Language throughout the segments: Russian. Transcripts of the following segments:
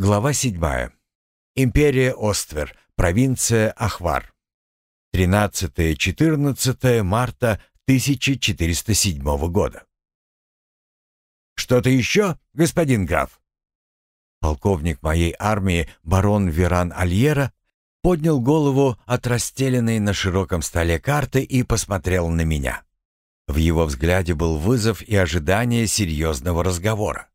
Глава 7. Империя Оствер, провинция Ахвар. 13-14 марта 1407 года. «Что-то еще, господин граф?» Полковник моей армии, барон Веран Альера, поднял голову от расстеленной на широком столе карты и посмотрел на меня. В его взгляде был вызов и ожидание серьезного разговора.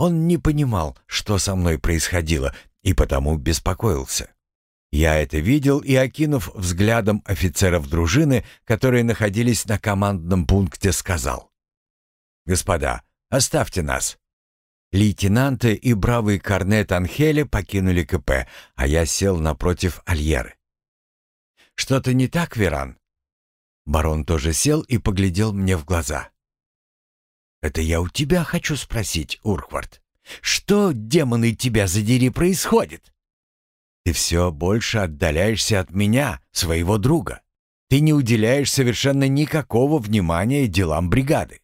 Он не понимал, что со мной происходило, и потому беспокоился. Я это видел и, окинув взглядом офицеров дружины, которые находились на командном пункте, сказал. «Господа, оставьте нас». Лейтенанты и бравый корнет Анхеля покинули КП, а я сел напротив Альеры. «Что-то не так, Веран?» Барон тоже сел и поглядел мне в глаза. Это я у тебя хочу спросить, Урквард. Что, демоны, тебя задери, происходит? Ты все больше отдаляешься от меня, своего друга. Ты не уделяешь совершенно никакого внимания делам бригады.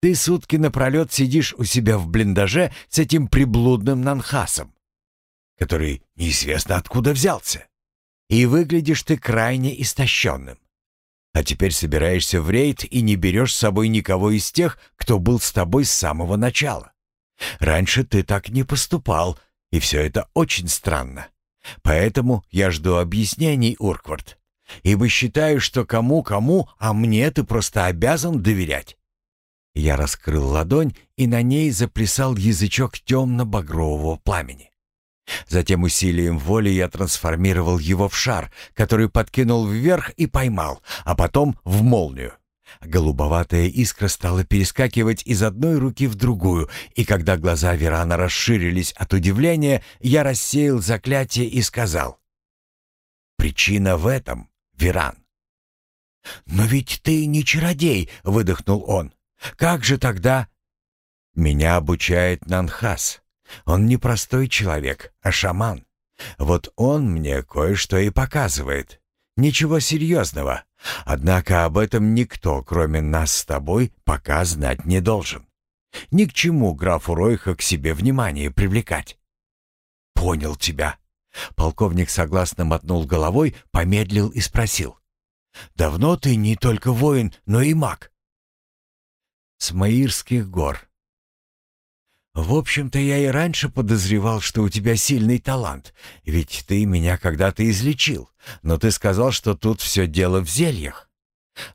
Ты сутки напролет сидишь у себя в блиндаже с этим приблудным Нанхасом, который неизвестно откуда взялся. И выглядишь ты крайне истощенным. А теперь собираешься в рейд и не берешь с собой никого из тех, кто был с тобой с самого начала. Раньше ты так не поступал, и все это очень странно. Поэтому я жду объяснений, Урквард. Ибо считаю, что кому-кому, а мне ты просто обязан доверять. Я раскрыл ладонь, и на ней заплясал язычок темно-багрового пламени. Затем усилием воли я трансформировал его в шар, который подкинул вверх и поймал, а потом в молнию. Голубоватая искра стала перескакивать из одной руки в другую, и когда глаза Верана расширились от удивления, я рассеял заклятие и сказал. «Причина в этом, Веран». «Но ведь ты не чародей», — выдохнул он. «Как же тогда...» «Меня обучает Нанхас», он не простой человек, а шаман. Вот он мне кое-что и показывает. Ничего серьезного. Однако об этом никто, кроме нас с тобой, пока знать не должен. Ни к чему графу Ройха к себе внимание привлекать. Понял тебя. Полковник согласно мотнул головой, помедлил и спросил. «Давно ты не только воин, но и маг?» «С Маирских гор», «В общем-то, я и раньше подозревал, что у тебя сильный талант, ведь ты меня когда-то излечил, но ты сказал, что тут все дело в зельях.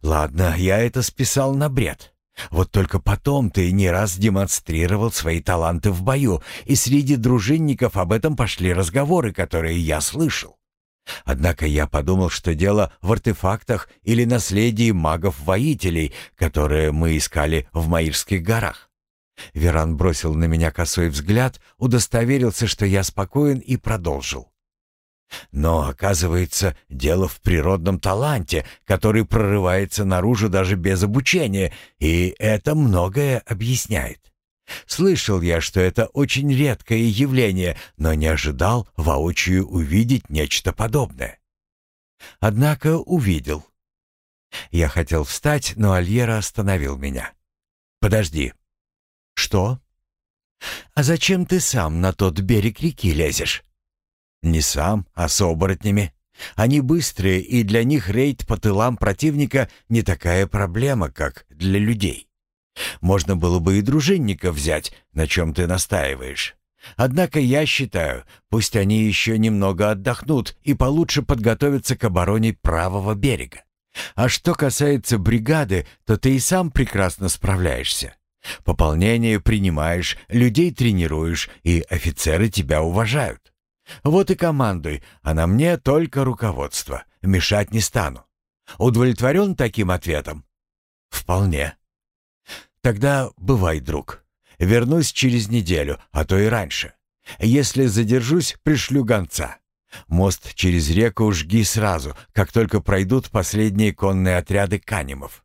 Ладно, я это списал на бред. Вот только потом ты не раз демонстрировал свои таланты в бою, и среди дружинников об этом пошли разговоры, которые я слышал. Однако я подумал, что дело в артефактах или наследии магов-воителей, которые мы искали в Маирских горах. Веран бросил на меня косой взгляд, удостоверился, что я спокоен и продолжил. Но, оказывается, дело в природном таланте, который прорывается наружу даже без обучения, и это многое объясняет. Слышал я, что это очень редкое явление, но не ожидал воочию увидеть нечто подобное. Однако увидел. Я хотел встать, но Альера остановил меня. «Подожди, «Что?» «А зачем ты сам на тот берег реки лезешь?» «Не сам, а с оборотнями. Они быстрые, и для них рейд по тылам противника не такая проблема, как для людей. Можно было бы и дружинника взять, на чем ты настаиваешь. Однако я считаю, пусть они еще немного отдохнут и получше подготовятся к обороне правого берега. А что касается бригады, то ты и сам прекрасно справляешься. Пополнение принимаешь, людей тренируешь, и офицеры тебя уважают. Вот и командуй, а на мне только руководство. Мешать не стану. Удовлетворен таким ответом? Вполне. Тогда бывай, друг. Вернусь через неделю, а то и раньше. Если задержусь, пришлю гонца. Мост через реку жги сразу, как только пройдут последние конные отряды канимов.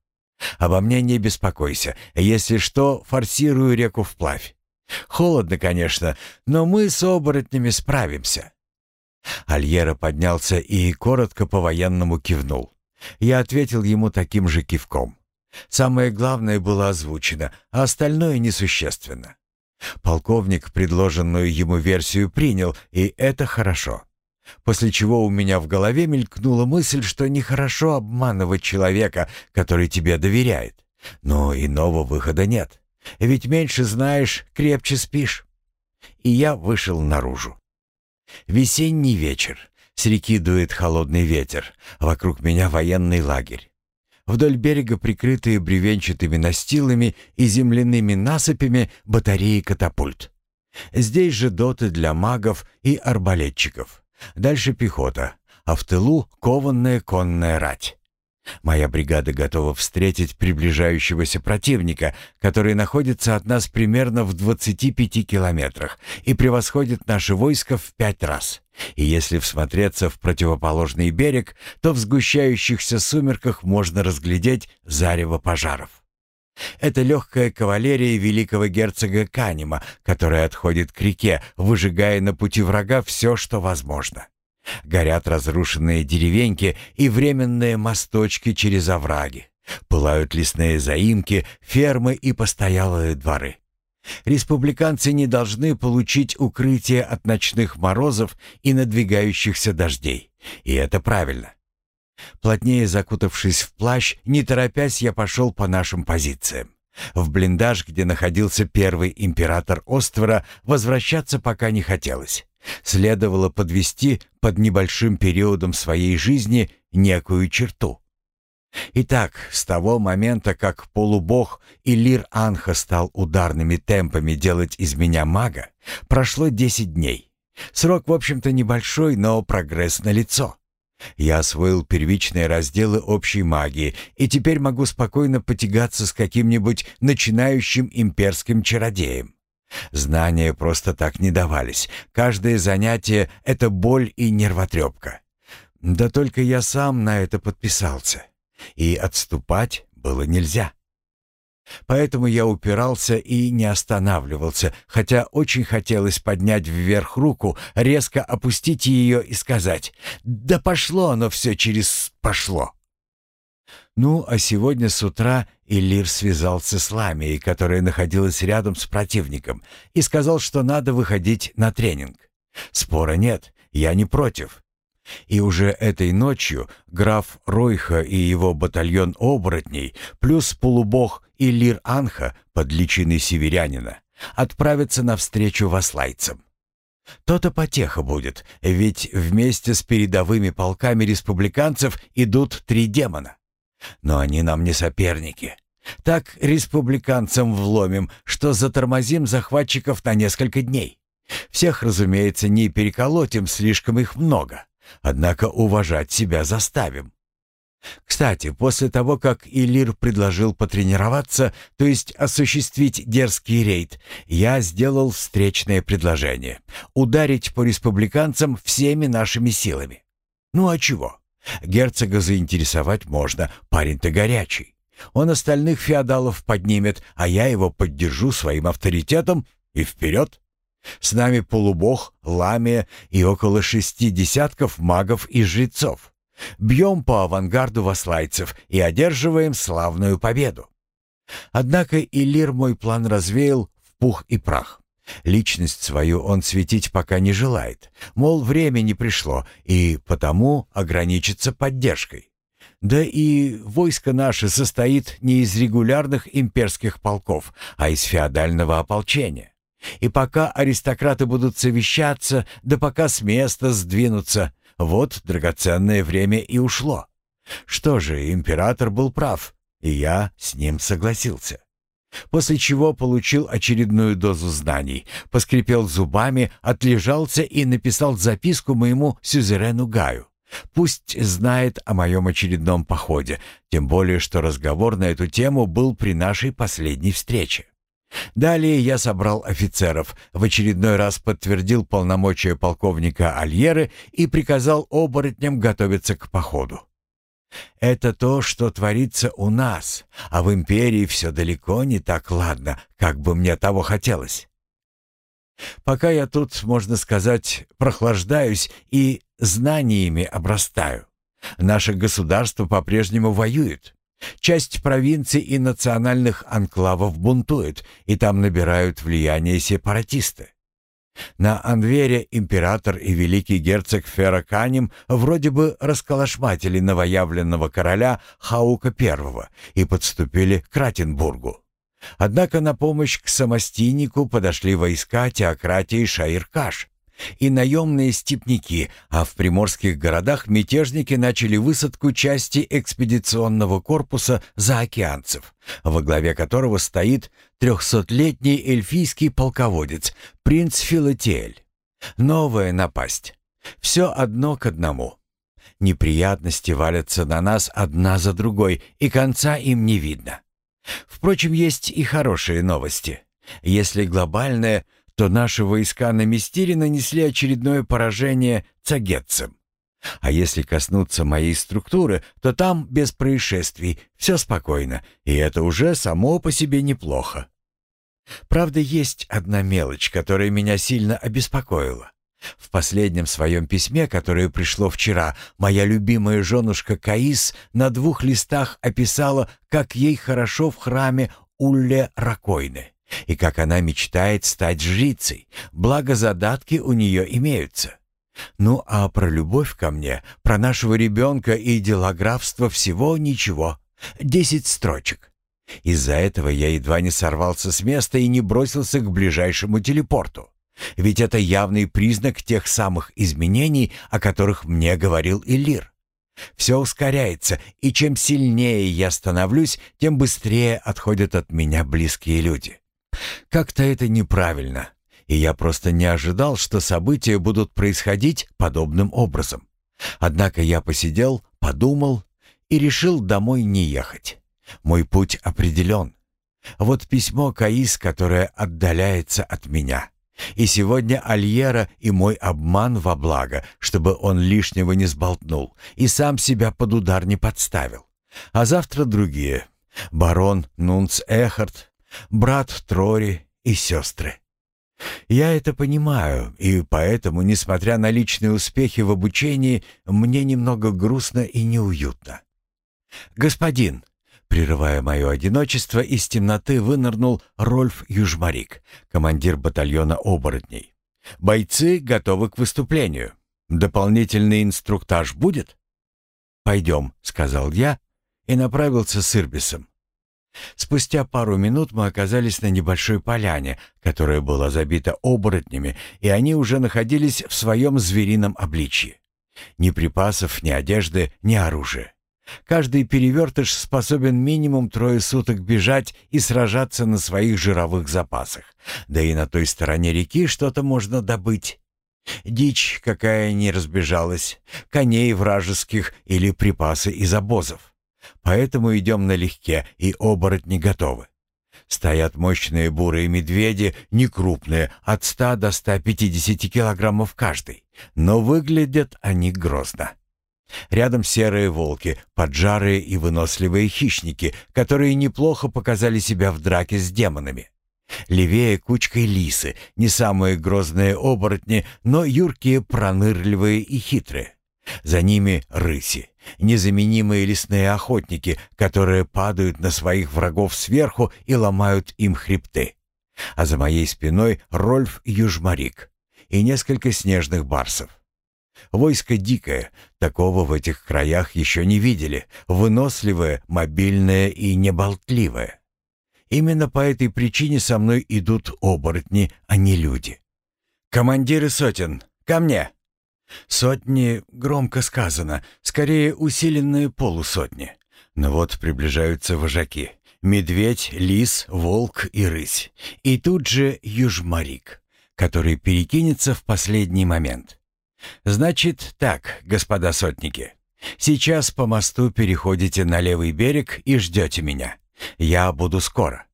Обо мне не беспокойся. Если что, форсирую реку вплавь. Холодно, конечно, но мы с оборотнями справимся». Альера поднялся и коротко по-военному кивнул. Я ответил ему таким же кивком. Самое главное было озвучено, а остальное несущественно. Полковник предложенную ему версию принял, и это хорошо. После чего у меня в голове мелькнула мысль, что нехорошо обманывать человека, который тебе доверяет. Но иного выхода нет. Ведь меньше знаешь, крепче спишь. И я вышел наружу. Весенний вечер. С реки дует холодный ветер. Вокруг меня военный лагерь. Вдоль берега, прикрытые бревенчатыми настилами и земляными насыпями, батареи катапульт. Здесь же доты для магов и арбалетчиков. Дальше пехота, а в тылу кованная конная рать. Моя бригада готова встретить приближающегося противника, который находится от нас примерно в 25 километрах и превосходит наше войско в пять раз. И если всмотреться в противоположный берег, то в сгущающихся сумерках можно разглядеть зарево пожаров. Это легкая кавалерия великого герцога Канима, которая отходит к реке, выжигая на пути врага все, что возможно. Горят разрушенные деревеньки и временные мосточки через овраги. Пылают лесные заимки, фермы и постоялые дворы. Республиканцы не должны получить укрытие от ночных морозов и надвигающихся дождей. И это правильно. Плотнее закутавшись в плащ, не торопясь, я пошел по нашим позициям. В блиндаж, где находился первый император Оствора, возвращаться пока не хотелось. Следовало подвести под небольшим периодом своей жизни некую черту. Итак, с того момента, как полубог Илир Анха стал ударными темпами делать из меня мага, прошло 10 дней. Срок, в общем-то, небольшой, но прогресс налицо. Я освоил первичные разделы общей магии и теперь могу спокойно потягаться с каким-нибудь начинающим имперским чародеем. Знания просто так не давались. Каждое занятие — это боль и нервотрепка. Да только я сам на это подписался. И отступать было нельзя. Поэтому я упирался и не останавливался, хотя очень хотелось поднять вверх руку, резко опустить ее и сказать «Да пошло оно все через пошло». Ну, а сегодня с утра Иллир связался с Ламией, которая находилась рядом с противником, и сказал, что надо выходить на тренинг. Спора нет, я не против. И уже этой ночью граф Ройха и его батальон оборотней, плюс полубог Иллир Анха под личиной северянина, отправятся навстречу васлайцам. То-то потеха будет, ведь вместе с передовыми полками республиканцев идут три демона. Но они нам не соперники. Так республиканцам вломим, что затормозим захватчиков на несколько дней. Всех, разумеется, не переколотим, слишком их много. Однако уважать себя заставим. Кстати, после того, как Илир предложил потренироваться, то есть осуществить дерзкий рейд, я сделал встречное предложение — ударить по республиканцам всеми нашими силами. Ну а чего? Герцога заинтересовать можно, парень-то горячий. Он остальных феодалов поднимет, а я его поддержу своим авторитетом и вперед. С нами полубог, ламия и около шести десятков магов и жрецов. Бьем по авангарду васлайцев и одерживаем славную победу. Однако Илир мой план развеял в пух и прах. Личность свою он светить пока не желает, мол, время не пришло, и потому ограничится поддержкой. Да и войско наше состоит не из регулярных имперских полков, а из феодального ополчения. И пока аристократы будут совещаться, да пока с места сдвинутся, вот драгоценное время и ушло. Что же, император был прав, и я с ним согласился. После чего получил очередную дозу знаний, поскрипел зубами, отлежался и написал записку моему сюзерену Гаю. Пусть знает о моем очередном походе, тем более что разговор на эту тему был при нашей последней встрече. Далее я собрал офицеров, в очередной раз подтвердил полномочия полковника Альеры и приказал оборотням готовиться к походу. Это то, что творится у нас, а в империи все далеко не так ладно, как бы мне того хотелось. Пока я тут, можно сказать, прохлаждаюсь и знаниями обрастаю. Наше государство по-прежнему воюет. Часть провинций и национальных анклавов бунтует, и там набирают влияние сепаратисты. На Анвере император и великий герцог Ферраканим вроде бы расколошматили новоявленного короля Хаука I и подступили к Ратенбургу. Однако на помощь к самостийнику подошли войска теократии Шаиркаш, и наемные степняки, а в приморских городах мятежники начали высадку части экспедиционного корпуса заокеанцев, во главе которого стоит трехсотлетний эльфийский полководец, принц Филатиэль. Новая напасть. Все одно к одному. Неприятности валятся на нас одна за другой, и конца им не видно. Впрочем, есть и хорошие новости. Если глобальное, то наши войска на Мистире нанесли очередное поражение цагетцам. А если коснуться моей структуры, то там без происшествий, все спокойно, и это уже само по себе неплохо. Правда, есть одна мелочь, которая меня сильно обеспокоила. В последнем своем письме, которое пришло вчера, моя любимая женушка Каис на двух листах описала, как ей хорошо в храме Улле Ракойны и как она мечтает стать жрицей, благо задатки у нее имеются. Ну а про любовь ко мне, про нашего ребенка и дела графства всего ничего. Десять строчек. Из-за этого я едва не сорвался с места и не бросился к ближайшему телепорту. Ведь это явный признак тех самых изменений, о которых мне говорил Илир. Все ускоряется, и чем сильнее я становлюсь, тем быстрее отходят от меня близкие люди. Как-то это неправильно, и я просто не ожидал, что события будут происходить подобным образом. Однако я посидел, подумал и решил домой не ехать. Мой путь определен. Вот письмо Каис, которое отдаляется от меня. И сегодня Альера и мой обман во благо, чтобы он лишнего не сболтнул и сам себя под удар не подставил. А завтра другие. Барон Нунц Эхард, брат Трори и сестры. Я это понимаю, и поэтому, несмотря на личные успехи в обучении, мне немного грустно и неуютно. «Господин!» Прерывая мое одиночество, из темноты вынырнул Рольф Южмарик, командир батальона оборотней. «Бойцы готовы к выступлению. Дополнительный инструктаж будет?» «Пойдем», — сказал я и направился с Ирбисом. Спустя пару минут мы оказались на небольшой поляне, которая была забита оборотнями, и они уже находились в своем зверином обличье. Ни припасов, ни одежды, ни оружия. Каждый перевертыш способен минимум трое суток бежать и сражаться на своих жировых запасах. Да и на той стороне реки что-то можно добыть. Дичь какая не разбежалась, коней вражеских или припасы из обозов. Поэтому идем налегке, и оборотни готовы. Стоят мощные бурые медведи, не крупные, от 100 до 150 килограммов каждый, но выглядят они грозно. Рядом серые волки, поджарые и выносливые хищники, которые неплохо показали себя в драке с демонами. Левее кучкой лисы, не самые грозные оборотни, но юркие, пронырливые и хитрые. За ними рыси, незаменимые лесные охотники, которые падают на своих врагов сверху и ломают им хребты. А за моей спиной Рольф Южмарик и несколько снежных барсов. Войско дикое, такого в этих краях еще не видели, выносливое, мобильное и неболтливое. Именно по этой причине со мной идут оборотни, а не люди. «Командиры сотен, ко мне!» Сотни громко сказано, скорее усиленные полусотни. Но вот приближаются вожаки. Медведь, лис, волк и рысь. И тут же южмарик, который перекинется в последний момент. Значит так, господа сотники. Сейчас по мосту переходите на левый берег и ждете меня. Я буду скоро.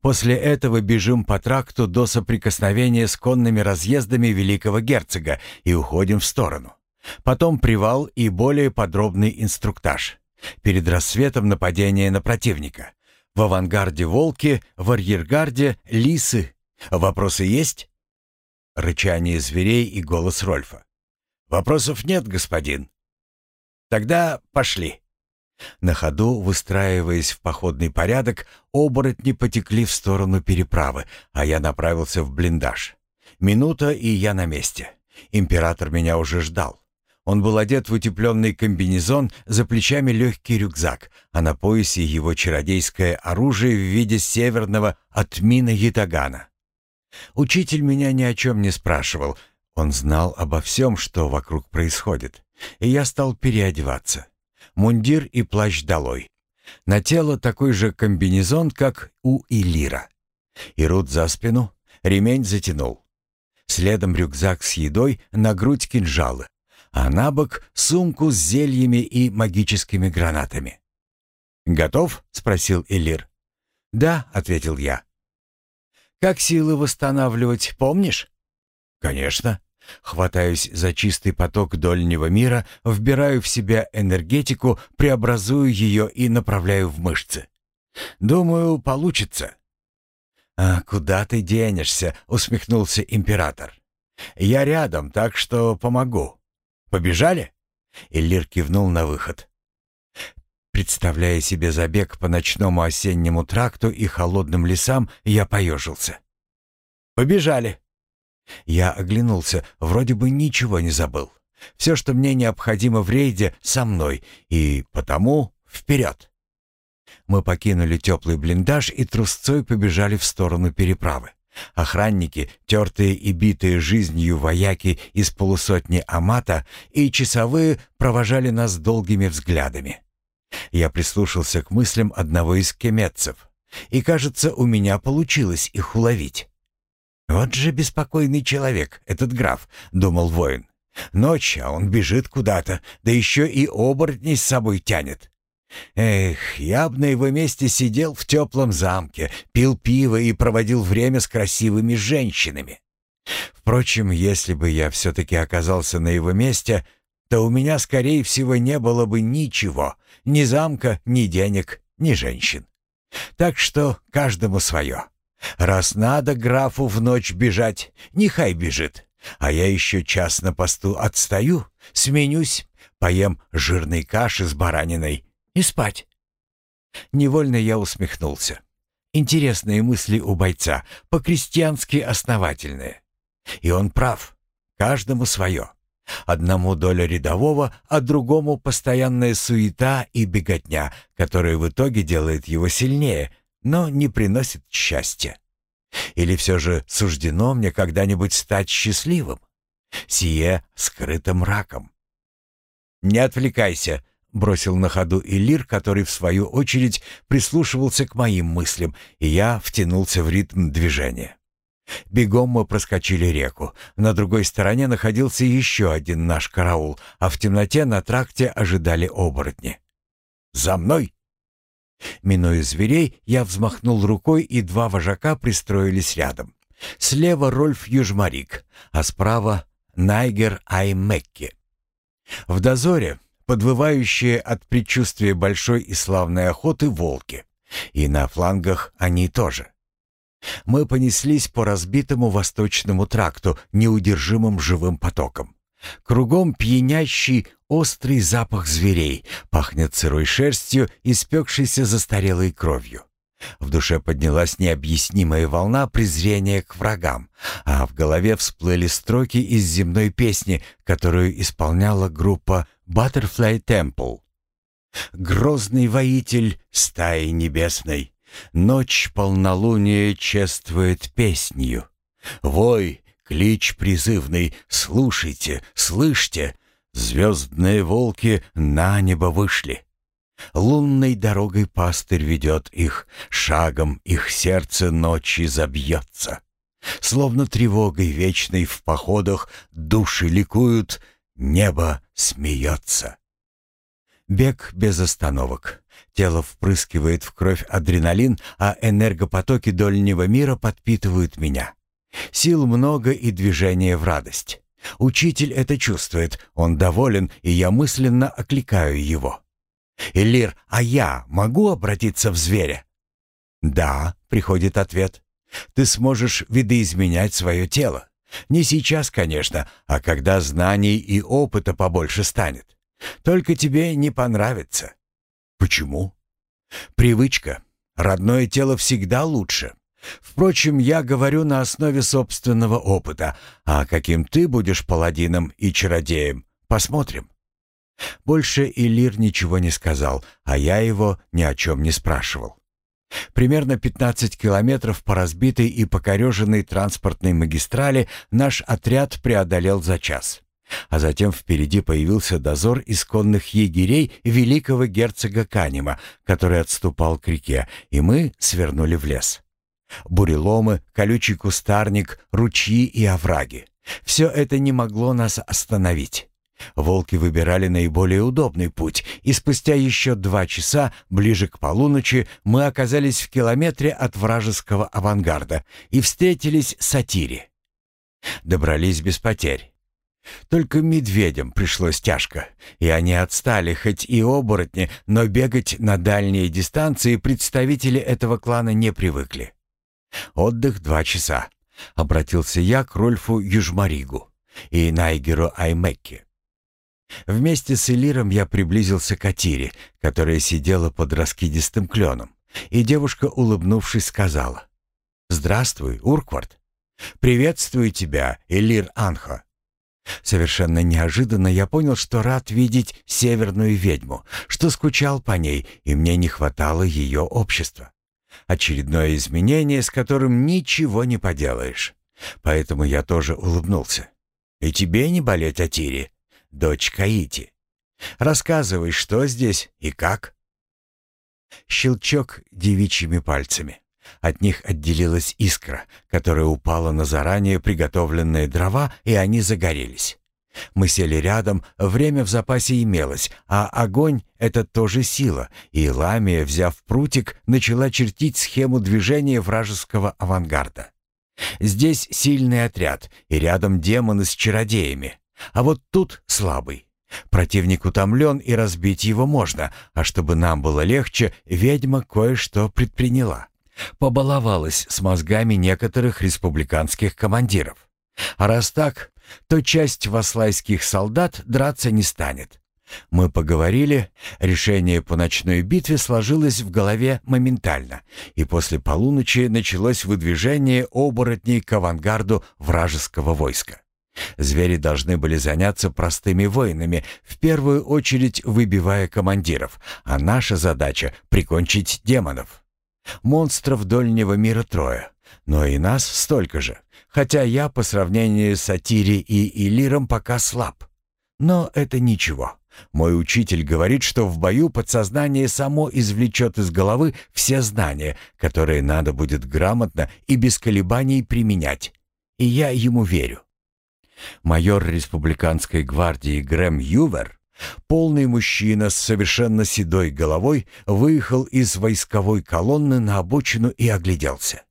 После этого бежим по тракту до соприкосновения с конными разъездами великого герцога и уходим в сторону. Потом привал и более подробный инструктаж. Перед рассветом нападение на противника. В авангарде волки, в арьергарде лисы. Вопросы есть? Рычание зверей и голос Рольфа. Вопросов нет, господин. Тогда пошли. На ходу, выстраиваясь в походный порядок, оборотни потекли в сторону переправы, а я направился в блиндаж. Минута, и я на месте. Император меня уже ждал. Он был одет в утепленный комбинезон, за плечами легкий рюкзак, а на поясе его чародейское оружие в виде северного отмина ятагана. Учитель меня ни о чем не спрашивал. Он знал обо всем, что вокруг происходит. И я стал переодеваться. Мундир и плащ долой. На тело такой же комбинезон, как у Илира. И рут за спину, ремень затянул. Следом рюкзак с едой, на грудь кинжалы, а на бок сумку с зельями и магическими гранатами. «Готов?» — спросил Элир. «Да», — ответил я. «Как силы восстанавливать, помнишь?» «Конечно». Хватаюсь за чистый поток дольнего мира, вбираю в себя энергетику, преобразую ее и направляю в мышцы. Думаю, получится. «А куда ты денешься?» — усмехнулся император. «Я рядом, так что помогу. Побежали?» Иллир кивнул на выход. Представляя себе забег по ночному осеннему тракту и холодным лесам, я поежился. «Побежали!» Я оглянулся, вроде бы ничего не забыл. Все, что мне необходимо в рейде, со мной, и потому вперед. Мы покинули теплый блиндаж и трусцой побежали в сторону переправы. Охранники, тертые и битые жизнью вояки из полусотни амата и часовые провожали нас долгими взглядами. Я прислушался к мыслям одного из кеметцев, и, кажется, у меня получилось их уловить. «Вот же беспокойный человек, этот граф», — думал воин. «Ночь, а он бежит куда-то, да еще и оборотней с собой тянет. Эх, я бы на его месте сидел в теплом замке, пил пиво и проводил время с красивыми женщинами. Впрочем, если бы я все-таки оказался на его месте, то у меня, скорее всего, не было бы ничего, ни замка, ни денег, ни женщин. Так что каждому свое. Раз надо графу в ночь бежать, нехай бежит. А я еще час на посту отстаю, сменюсь, поем жирной каши с бараниной и спать. Невольно я усмехнулся. Интересные мысли у бойца, по-крестьянски основательные. И он прав, каждому свое. Одному доля рядового, а другому постоянная суета и беготня, которая в итоге делает его сильнее, но не приносит счастья. Или все же суждено мне когда-нибудь стать счастливым? Сие скрытым раком. «Не отвлекайся», — бросил на ходу Илир, который, в свою очередь, прислушивался к моим мыслям, и я втянулся в ритм движения. Бегом мы проскочили реку. На другой стороне находился еще один наш караул, а в темноте на тракте ожидали оборотни. «За мной!» Минуя зверей, я взмахнул рукой, и два вожака пристроились рядом. Слева Рольф Южмарик, а справа Найгер Аймекки. В дозоре подвывающие от предчувствия большой и славной охоты волки. И на флангах они тоже. Мы понеслись по разбитому восточному тракту неудержимым живым потоком. Кругом пьянящий острый запах зверей, пахнет сырой шерстью и спекшейся застарелой кровью. В душе поднялась необъяснимая волна презрения к врагам, а в голове всплыли строки из земной песни, которую исполняла группа Butterfly Temple. «Грозный воитель стаи небесной, ночь полнолуния чествует песнью. Вой, Клич призывный, слушайте, слышьте, Звездные волки на небо вышли. Лунной дорогой пастырь ведет их, Шагом их сердце ночи забьется. Словно тревогой вечной в походах Души ликуют, небо смеется. Бег без остановок. Тело впрыскивает в кровь адреналин, а энергопотоки дольнего мира подпитывают меня. Сил много и движения в радость. Учитель это чувствует, он доволен, и я мысленно окликаю его. «Элир, а я могу обратиться в зверя?» «Да», — приходит ответ. «Ты сможешь видоизменять свое тело. Не сейчас, конечно, а когда знаний и опыта побольше станет. Только тебе не понравится». Почему? Привычка. Родное тело всегда лучше. Впрочем, я говорю на основе собственного опыта, а каким ты будешь паладином и чародеем, посмотрим. Больше Илир ничего не сказал, а я его ни о чем не спрашивал. Примерно 15 километров по разбитой и покореженной транспортной магистрали наш отряд преодолел за час. А затем впереди появился дозор исконных егерей великого герцога Канима, который отступал к реке, и мы свернули в лес. Буреломы, колючий кустарник, ручьи и овраги. Все это не могло нас остановить. Волки выбирали наиболее удобный путь, и спустя еще два часа, ближе к полуночи, мы оказались в километре от вражеского авангарда и встретились с Атири. Добрались без потерь. Только медведям пришлось тяжко, и они отстали, хоть и оборотни, но бегать на дальние дистанции представители этого клана не привыкли. «Отдых два часа», — обратился я к Рольфу Южмаригу и Найгеру Аймекке. Вместе с Элиром я приблизился к Атире, которая сидела под раскидистым кленом, и девушка, улыбнувшись, сказала «Здравствуй, Урквард! Приветствую тебя, Элир Анха!» Совершенно неожиданно я понял, что рад видеть северную ведьму, что скучал по ней, и мне не хватало ее общества. Очередное изменение, с которым ничего не поделаешь. Поэтому я тоже улыбнулся. «И тебе не болеть о Тире, дочь Каити. Рассказывай, что здесь и как?» Щелчок девичьими пальцами. От них отделилась искра, которая упала на заранее приготовленные дрова, и они загорелись. Мы сели рядом, время в запасе имелось, а огонь — это тоже сила, и Ламия, взяв прутик, начала чертить схему движения вражеского авангарда. Здесь сильный отряд, и рядом демоны с чародеями, а вот тут слабый. Противник утомлен, и разбить его можно, а чтобы нам было легче, ведьма кое-что предприняла. Побаловалась с мозгами некоторых республиканских командиров. А раз так, то часть васлайских солдат драться не станет. Мы поговорили, решение по ночной битве сложилось в голове моментально, и после полуночи началось выдвижение оборотней к авангарду вражеского войска. Звери должны были заняться простыми воинами, в первую очередь выбивая командиров, а наша задача — прикончить демонов. Монстров дольнего мира трое, но и нас столько же хотя я по сравнению с Атири и Илиром пока слаб. Но это ничего. Мой учитель говорит, что в бою подсознание само извлечет из головы все знания, которые надо будет грамотно и без колебаний применять. И я ему верю. Майор республиканской гвардии Грэм Ювер, полный мужчина с совершенно седой головой, выехал из войсковой колонны на обочину и огляделся.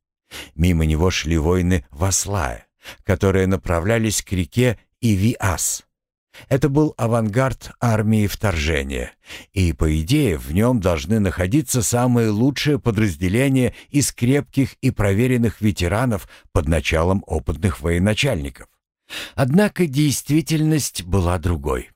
Мимо него шли воины Васлая, которые направлялись к реке Ивиас. Это был авангард армии вторжения, и, по идее, в нем должны находиться самые лучшие подразделения из крепких и проверенных ветеранов под началом опытных военачальников. Однако действительность была другой.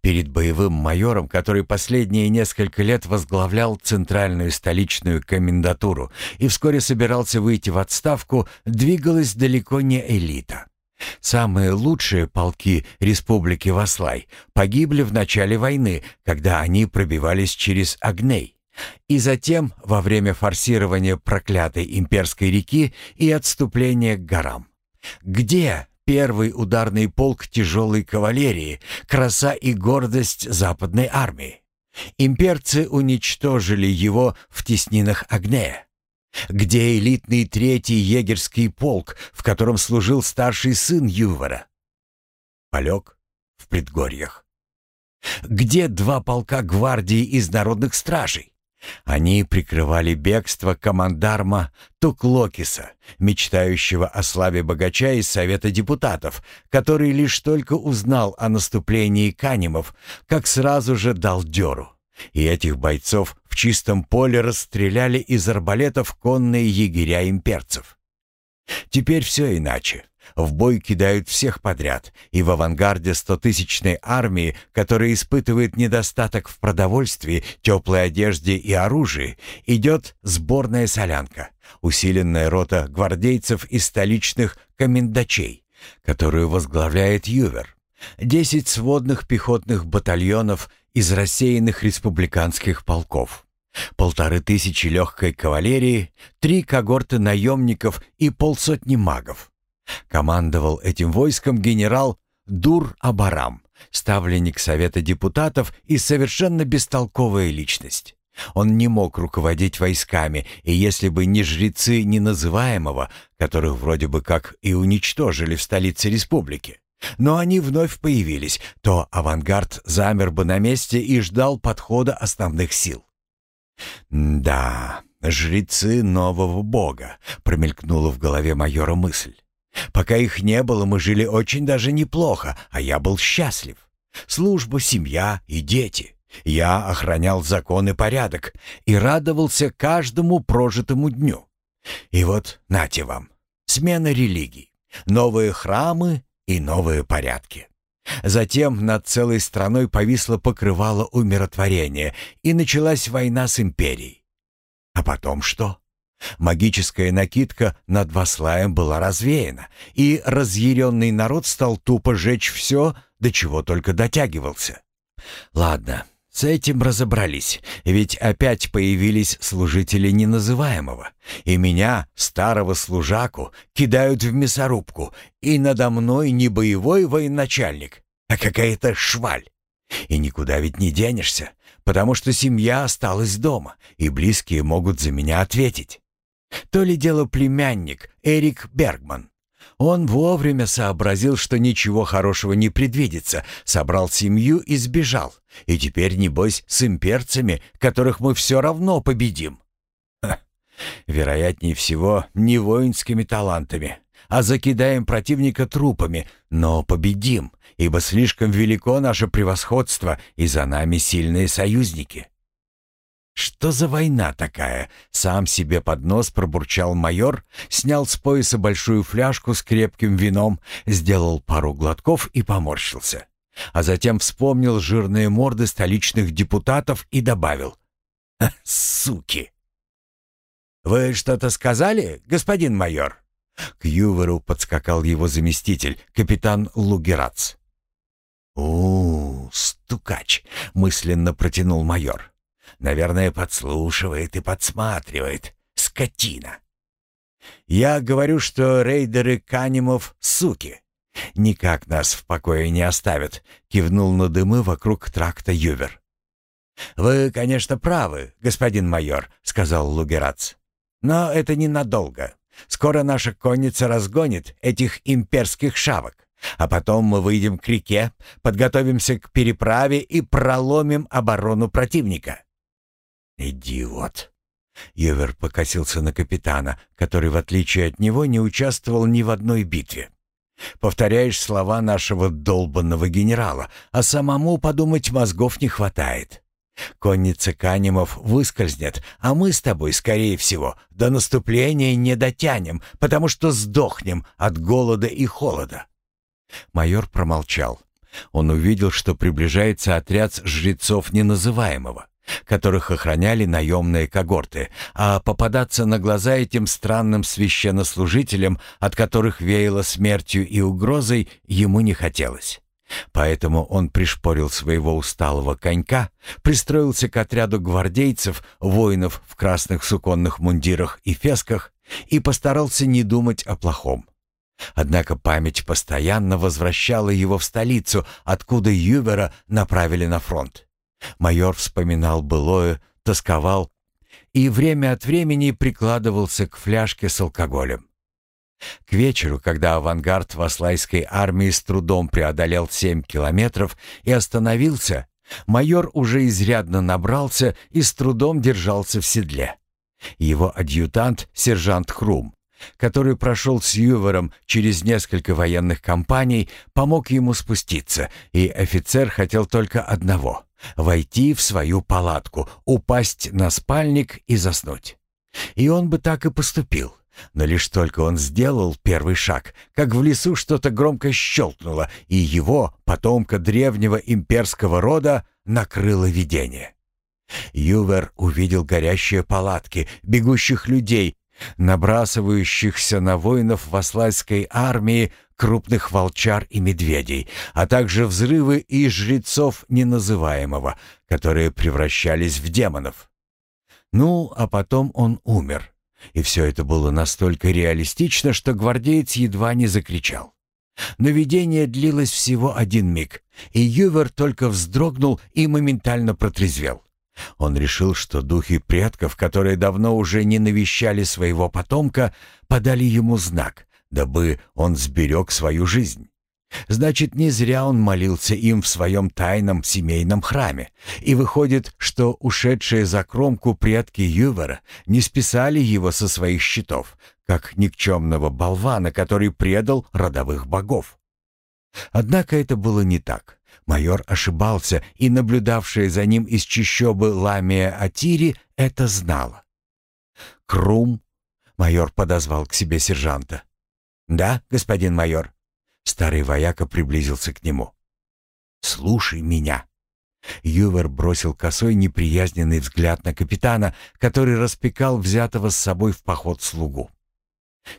Перед боевым майором, который последние несколько лет возглавлял центральную столичную комендатуру и вскоре собирался выйти в отставку, двигалась далеко не элита. Самые лучшие полки Республики Васлай погибли в начале войны, когда они пробивались через Агней, и затем во время форсирования проклятой имперской реки и отступления к горам. Где первый ударный полк тяжелой кавалерии, краса и гордость западной армии. Имперцы уничтожили его в теснинах Агнея. Где элитный третий егерский полк, в котором служил старший сын Ювара? Полег в предгорьях. Где два полка гвардии из народных стражей? Они прикрывали бегство командарма Туклокиса, мечтающего о славе богача из Совета депутатов, который лишь только узнал о наступлении канимов, как сразу же дал дёру. И этих бойцов в чистом поле расстреляли из арбалетов конные егеря имперцев. Теперь все иначе. В бой кидают всех подряд, и в авангарде стотысячной армии, которая испытывает недостаток в продовольствии, теплой одежде и оружии, идет сборная солянка, усиленная рота гвардейцев из столичных комендачей, которую возглавляет Ювер. Десять сводных пехотных батальонов из рассеянных республиканских полков. Полторы тысячи легкой кавалерии, три когорты наемников и полсотни магов. Командовал этим войском генерал Дур-Абарам, ставленник Совета депутатов и совершенно бестолковая личность. Он не мог руководить войсками, и если бы не жрецы неназываемого, которых вроде бы как и уничтожили в столице республики, но они вновь появились, то авангард замер бы на месте и ждал подхода основных сил. «Да, жрецы нового бога», — промелькнула в голове майора мысль. «Пока их не было, мы жили очень даже неплохо, а я был счастлив. Служба, семья и дети. Я охранял закон и порядок и радовался каждому прожитому дню. И вот, нате вам, смена религий, новые храмы и новые порядки. Затем над целой страной повисло покрывало умиротворения, и началась война с империей. А потом что? Магическая накидка над Васлаем была развеяна, и разъяренный народ стал тупо жечь все, до чего только дотягивался. Ладно, с этим разобрались, ведь опять появились служители неназываемого, и меня, старого служаку, кидают в мясорубку, и надо мной не боевой военачальник, а какая-то шваль. И никуда ведь не денешься, потому что семья осталась дома, и близкие могут за меня ответить. То ли дело племянник Эрик Бергман. Он вовремя сообразил, что ничего хорошего не предвидится, собрал семью и сбежал. И теперь, небось, с имперцами, которых мы все равно победим. Ха. Вероятнее всего, не воинскими талантами, а закидаем противника трупами, но победим, ибо слишком велико наше превосходство, и за нами сильные союзники. «Что за война такая?» — сам себе под нос пробурчал майор, снял с пояса большую фляжку с крепким вином, сделал пару глотков и поморщился. А затем вспомнил жирные морды столичных депутатов и добавил. «Суки!» «Вы что-то сказали, господин майор?» К Юверу подскакал его заместитель, капитан Лугерац. «У, стукач!» — мысленно протянул майор. Наверное, подслушивает и подсматривает. Скотина. Я говорю, что рейдеры Канимов — суки. Никак нас в покое не оставят, кивнул на дымы вокруг тракта Ювер. Вы, конечно, правы, господин майор, сказал Лугерац. Но это ненадолго. Скоро наша конница разгонит этих имперских шавок. А потом мы выйдем к реке, подготовимся к переправе и проломим оборону противника. «Идиот!» Йовер покосился на капитана, который, в отличие от него, не участвовал ни в одной битве. «Повторяешь слова нашего долбанного генерала, а самому подумать мозгов не хватает. Конница Канемов выскользнет, а мы с тобой, скорее всего, до наступления не дотянем, потому что сдохнем от голода и холода». Майор промолчал. Он увидел, что приближается отряд жрецов неназываемого которых охраняли наемные когорты, а попадаться на глаза этим странным священнослужителям, от которых веяло смертью и угрозой, ему не хотелось. Поэтому он пришпорил своего усталого конька, пристроился к отряду гвардейцев, воинов в красных суконных мундирах и фесках и постарался не думать о плохом. Однако память постоянно возвращала его в столицу, откуда Ювера направили на фронт. Майор вспоминал былое, тосковал и время от времени прикладывался к фляжке с алкоголем. К вечеру, когда авангард Васлайской армии с трудом преодолел семь километров и остановился, майор уже изрядно набрался и с трудом держался в седле. Его адъютант, сержант Хрум, который прошел с Ювером через несколько военных кампаний, помог ему спуститься, и офицер хотел только одного — войти в свою палатку, упасть на спальник и заснуть. И он бы так и поступил, Но лишь только он сделал первый шаг, как в лесу что-то громко щелкнуло, и его, потомка древнего имперского рода, накрыло видение. Ювер увидел горящие палатки, бегущих людей, набрасывающихся на воинов васлайской армии, крупных волчар и медведей, а также взрывы и жрецов неназываемого, которые превращались в демонов. Ну, а потом он умер. И все это было настолько реалистично, что гвардеец едва не закричал. Но видение длилось всего один миг, и Ювер только вздрогнул и моментально протрезвел. Он решил, что духи предков, которые давно уже не навещали своего потомка, подали ему знак, дабы он сберег свою жизнь. Значит, не зря он молился им в своем тайном семейном храме. И выходит, что ушедшие за кромку предки Ювера не списали его со своих счетов, как никчемного болвана, который предал родовых богов. Однако это было не так. Майор ошибался, и наблюдавшая за ним из чащобы Ламия Атири это знала. «Крум?» — майор подозвал к себе сержанта. «Да, господин майор». Старый вояка приблизился к нему. «Слушай меня». Ювер бросил косой неприязненный взгляд на капитана, который распекал взятого с собой в поход слугу.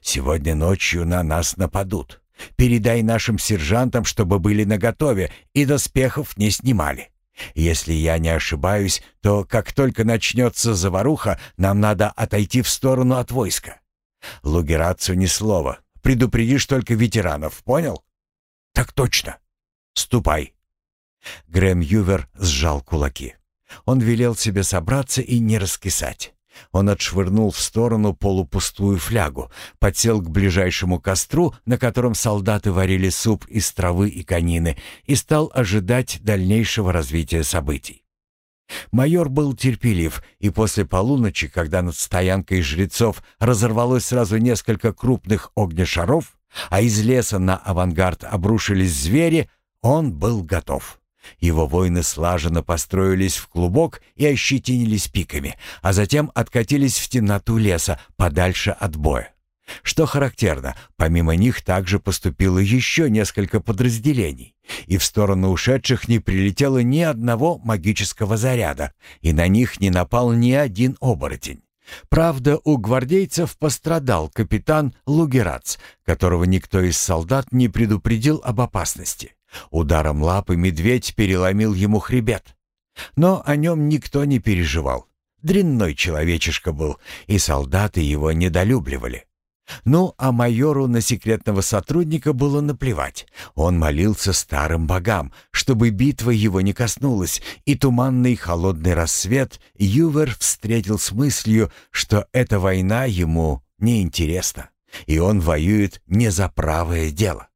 «Сегодня ночью на нас нападут. Передай нашим сержантам, чтобы были наготове и доспехов не снимали. Если я не ошибаюсь, то как только начнется заваруха, нам надо отойти в сторону от войска. Лугерацию ни слова. Предупредишь только ветеранов, понял? Так точно. Ступай. Грэм Ювер сжал кулаки. Он велел себе собраться и не раскисать. Он отшвырнул в сторону полупустую флягу, подсел к ближайшему костру, на котором солдаты варили суп из травы и конины, и стал ожидать дальнейшего развития событий. Майор был терпелив, и после полуночи, когда над стоянкой жрецов разорвалось сразу несколько крупных огнешаров, а из леса на авангард обрушились звери, он был готов. Его воины слаженно построились в клубок и ощетинились пиками, а затем откатились в темноту леса, подальше от боя. Что характерно, помимо них также поступило еще несколько подразделений, и в сторону ушедших не прилетело ни одного магического заряда, и на них не напал ни один оборотень. Правда, у гвардейцев пострадал капитан Лугерац, которого никто из солдат не предупредил об опасности. Ударом лапы медведь переломил ему хребет. Но о нем никто не переживал. Дрянной человечишка был, и солдаты его недолюбливали. Ну, а майору на секретного сотрудника было наплевать. Он молился старым богам, чтобы битва его не коснулась, и туманный холодный рассвет Ювер встретил с мыслью, что эта война ему неинтересна, и он воюет не за правое дело.